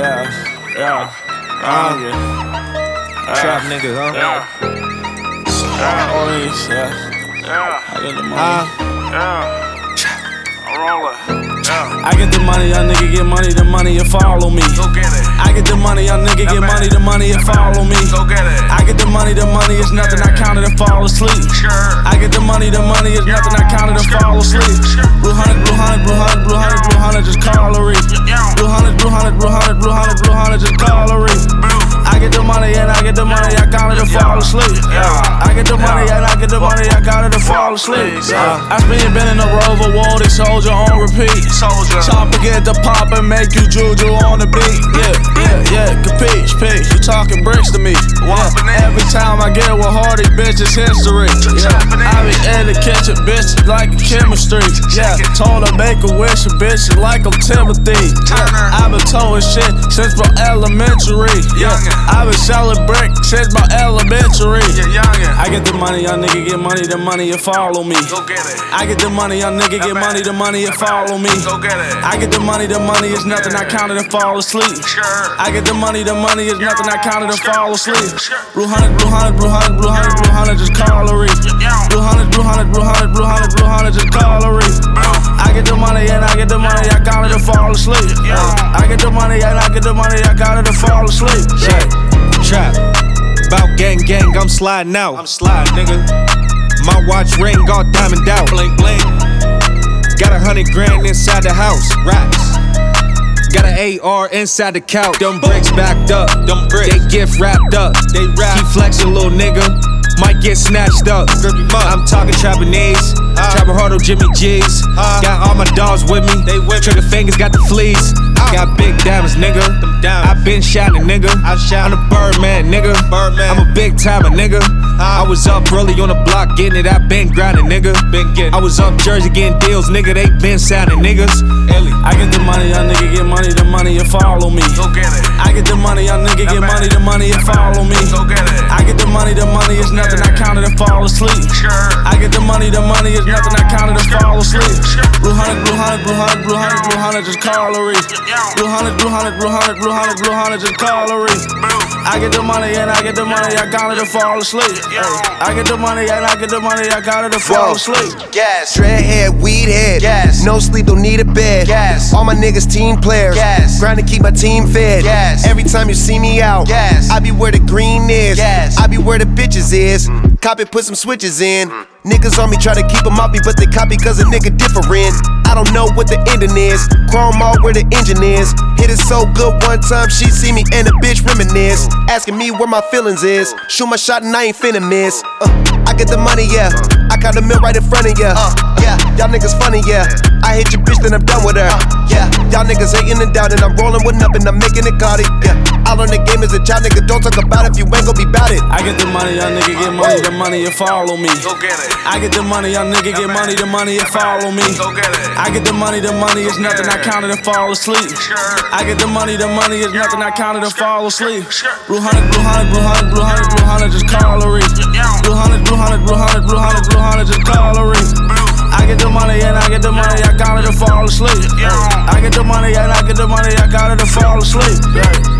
Yeah, yeah, uh, yeah. Trap nigga, huh? Yeah. Yeah, always, yeah. Yeah, I get the money. Huh? yeah. I'm rolling. Yeah, I get the money, young nigga get money, the money you follow me. go get it. I get the money, young nigga get money, the money you follow me. Go get it. I get the money, the money is nothing, I count it and fall asleep. Sure. I get the money, the money is nothing, I count it and fall asleep. Blue hundred, blue hundred, blue hundred, just call a. I get the money and I get the money, I count it and fall asleep. Yeah. I get the money and I get the money, I count it and fall asleep. Yeah. I spin been in the rover, war, they soldier on repeat. Soldier. Chopper get the pop and make you juju on the beat. Yeah, yeah, yeah, capiche, peach. You talking bricks to me. Yeah. Every time I get with Hardy, bitch, it's history. Yeah, I be in the bitch, like chemistry. Yeah, told her make a wish, a bitch, like I'm Timothy. Yeah, I've been towing shit since my elementary. Yeah, Youngin. I been selling brick since my elementary. Yeah. I get the money, young nigga get money, the money you follow me. Go get it. I get the money, young nigga get money, the money you follow me. Go get it. I get the money, the money is nothing, I count it and fall asleep. Sure. I get the money, the money is nothing, I count it and fall asleep. Blue hundred, blue hundred, blue hundred, blue hundred, blue hundred, just call. Blue hundred, blue hundred, blue hundred, blue hundred, blue hundred, just call a reef. I get the money and I get the money, I count it and fall asleep. I get the money and I get the money, I count it and fall asleep. Check. Trap. Bout gang gang, I'm sliding out. I'm sliding, nigga. My watch ring all diamond out. Bling bling. Got a hundred grand inside the house. Racks. Got an AR inside the couch. Them bricks backed up. Them bricks. They gift wrapped up. They wrap. Keep flexing, little nigga. Might get snatched up. I'm talking Japanese. Uh. Trapper Hardo, Jimmy G's. Uh. Got all my dogs with me. They with Trigger fingers, got the fleas. Uh. Got big diamonds, nigga. I been shining, nigga. I'm the Birdman, nigga. I'm a big timer, nigga. I was up early on the block getting it. I been grinding, nigga. Been getting. I was up Jersey getting deals, nigga. They been signing, niggas. I get the money, young nigga get money, the money you follow me. Go get it. I get the money, young nigga get money, the money you follow me. I get the money, the money is nothing, I count it and fall asleep. Blue hundred, blue hundred, blue hundred, blue hundred, blue hundred, just reef. Blue hundred, blue hundred, blue hundred, blue hundred, blue hundred, just reef. I get the money and I get the money, I count it and fall asleep. I get the money and I get the money, I count it and fall asleep. Gas. Dreadhead, weed head. Gas. No sleep, don't need a bed. Gas. All my niggas team players. Gas. Grind to keep my team fed. Gas. Every time you see me out. Gas. I be where the green is. Gas. I be where the bitches is. Copy, put some switches in. Niggas on me try to keep them off me, but they copy cause a nigga different. I don't know what the ending is. Chrome all where the engine is. Hit it so good one time, she see me and the bitch reminisce. Asking me where my feelings is. Shoot my shot and I ain't finna miss. Uh, get the money, yeah. I got the mill right in front of ya. Uh, yeah, y'all niggas funny, yeah. I hit your bitch, then I'm done with her. Yeah, y'all niggas hating and down, and I'm rolling with nothing, I'm making it gaudy. Yeah, I learned the game as a child, nigga. Don't talk about it if you ain't gon' be bout it. I get the money, young nigga get money, the money you follow me. Go get it. I get the money, young nigga get money, the money you follow me. Go get it. I get the money, the money is nothing, I count it and fall asleep. Sure. I get the money, the money is nothing, I count it and fall asleep. Blue hundred, blue hundred, blue hundred, blue hundred, blue hundred, just call get the money, I gotta to fall asleep. Yeah.